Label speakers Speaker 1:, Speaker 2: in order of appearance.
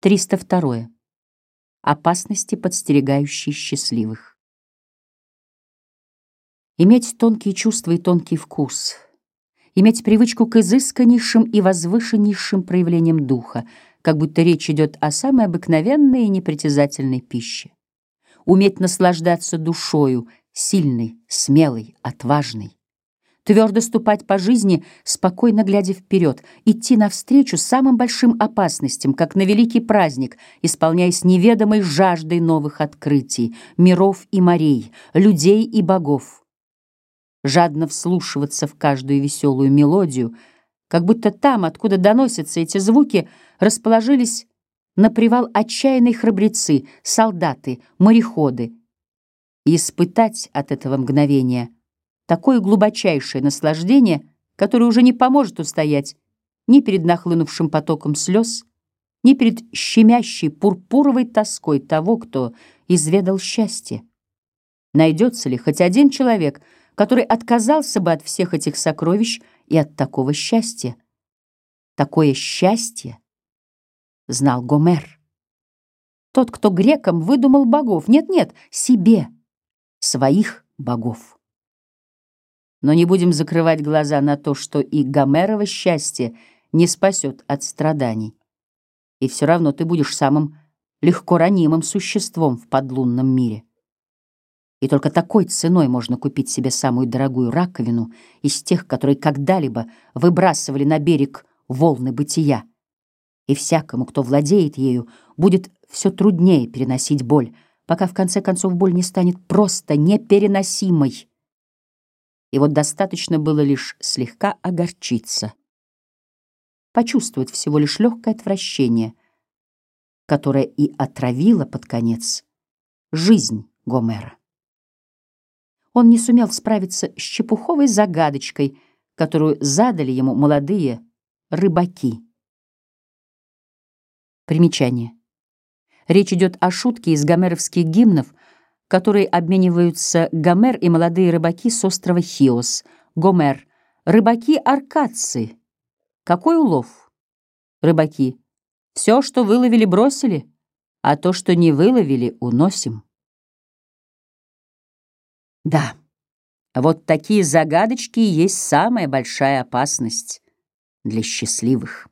Speaker 1: 302. Опасности, подстерегающие счастливых. Иметь тонкие чувства и тонкий вкус, иметь привычку к изысканнейшим и возвышеннейшим проявлениям духа, как будто речь идет о самой обыкновенной и непритязательной пище, уметь наслаждаться душою, сильной, смелой, отважной, твердо ступать по жизни, спокойно глядя вперед, идти навстречу самым большим опасностям, как на великий праздник, исполняясь неведомой жаждой новых открытий, миров и морей, людей и богов. Жадно вслушиваться в каждую веселую мелодию, как будто там, откуда доносятся эти звуки, расположились на привал отчаянные храбрецы, солдаты, мореходы, и испытать от этого мгновения — такое глубочайшее наслаждение, которое уже не поможет устоять ни перед нахлынувшим потоком слез, ни перед щемящей пурпуровой тоской того, кто изведал счастье. Найдется ли хоть один человек, который отказался бы от всех этих сокровищ и от такого счастья? Такое счастье знал Гомер. Тот, кто грекам выдумал богов, нет-нет, себе, своих богов. Но не будем закрывать глаза на то, что и Гомерово счастье не спасет от страданий. И все равно ты будешь самым легко ранимым существом в подлунном мире. И только такой ценой можно купить себе самую дорогую раковину из тех, которые когда-либо выбрасывали на берег волны бытия. И всякому, кто владеет ею, будет все труднее переносить боль, пока в конце концов боль не станет просто непереносимой и вот достаточно было лишь слегка огорчиться, почувствовать всего лишь легкое отвращение, которое и отравило под конец жизнь Гомера. Он не сумел справиться с чепуховой загадочкой, которую задали ему молодые рыбаки. Примечание. Речь идет о шутке из гомеровских гимнов — которые обмениваются Гомер и молодые рыбаки с острова Хиос. Гомер. Рыбаки-аркадцы. Какой улов? Рыбаки. Все, что выловили, бросили, а то, что не выловили, уносим. Да, вот такие загадочки и есть самая большая опасность для счастливых.